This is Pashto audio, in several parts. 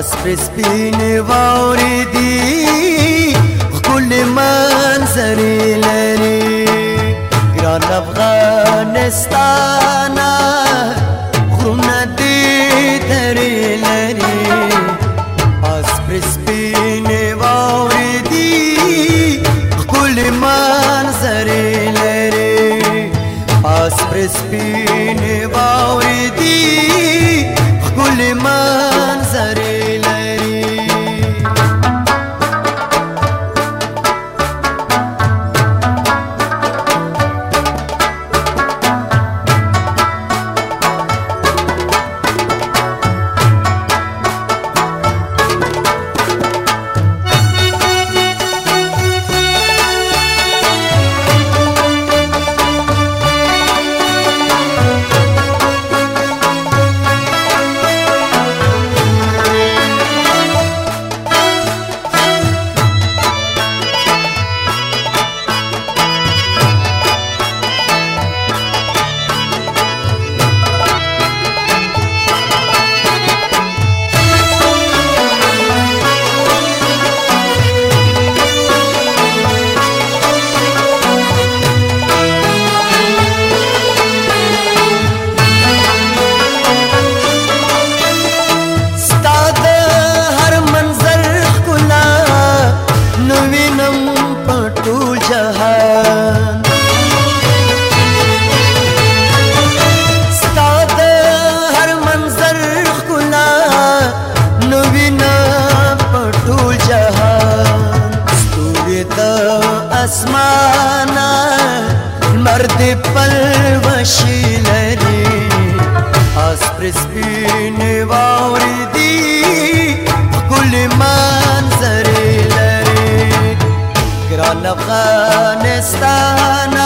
پس پس پین اسمانا مرد پلوشی لري اس پر سپین واوري دي ګل منظر لري ګران افغانستان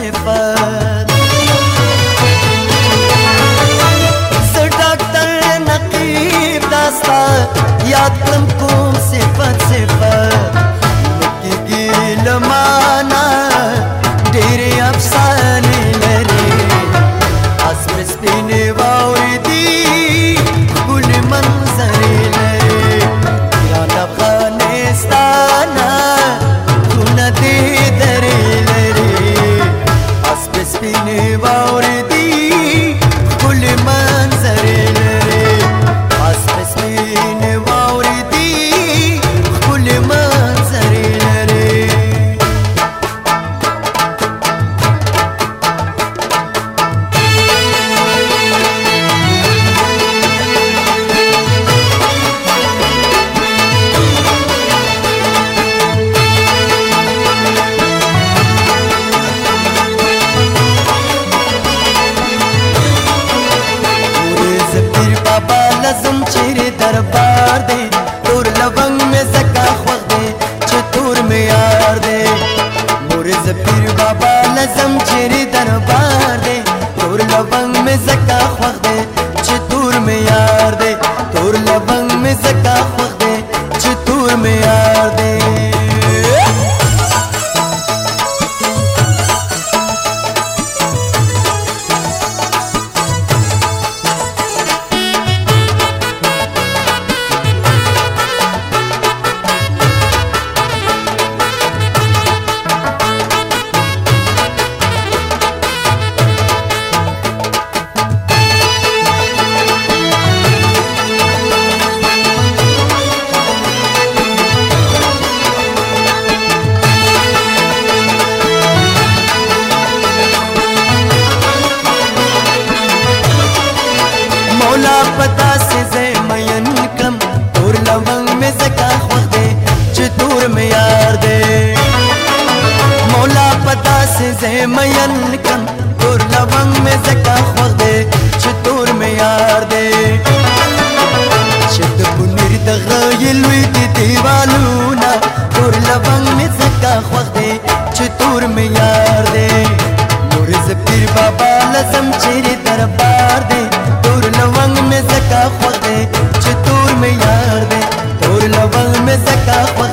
se faz. بابا لزم چیرې دربار دی تور لبنګ مې زکه خوښ دی چې تور مې یار دی تور لبنګ مولا پتا سي زمين کړم تور لونګ مې زکا خو دې چې تور مې یار دې مولا پتا سي زمين کړم تور لونګ مې زکا خو دې چې تور مې یار دې چې د بنر د غیل وې دې دیوالونه تور لونګ مې زکا خو دې چې تور مې یار دې सपीर बाबा लजम चेरे दरबार दे तोर लवंग में सका खुद दे चतुर में यार दे तोर लवंग में सका खुद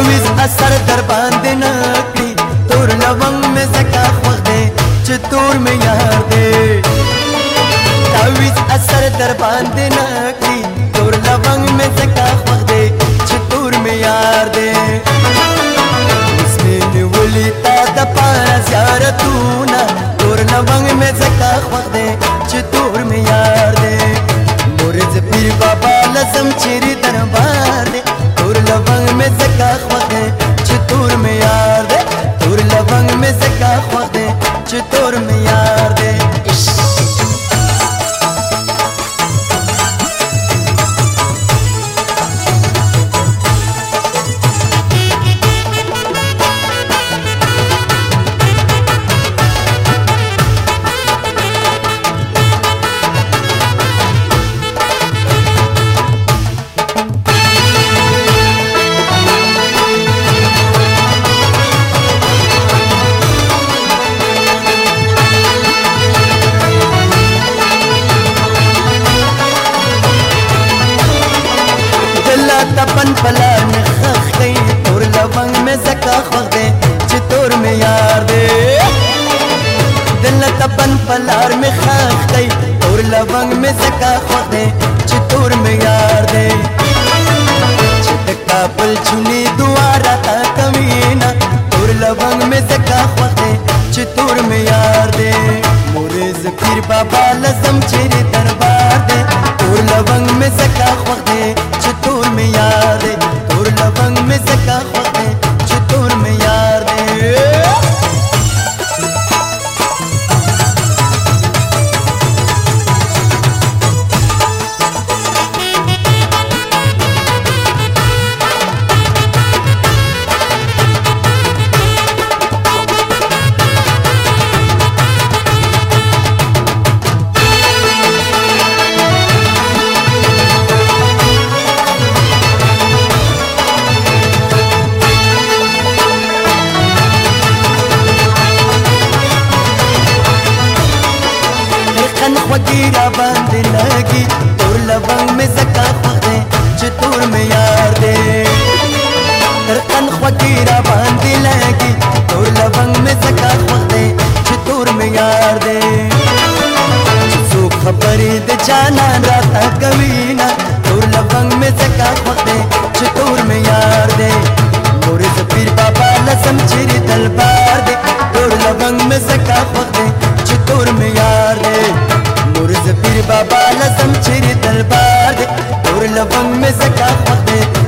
تعویز اثر در باندې نه کړی تور لونګ مې زکه خوښ دی چې تور مې یار دی تعویز اثر در باندې نه کړی تور لونګ مې زکه خوښ دی چې تور مې یار دی اوس مې نیولې تا د پاره زیارتونه फकीरा बांध लगी तोर लवंग में सका दे चितूर में यार दे सुख परिद जाना राता कवीना तोर लवंग में सका दे चितूर में यार दे मोर सफीर बाबा लसम छिरी दलबार दे तोर लवंग में सका दे चितूर में यार दे मोर सफीर बाबा लसम छिरी दलबार दे तोर लवंग में सका दे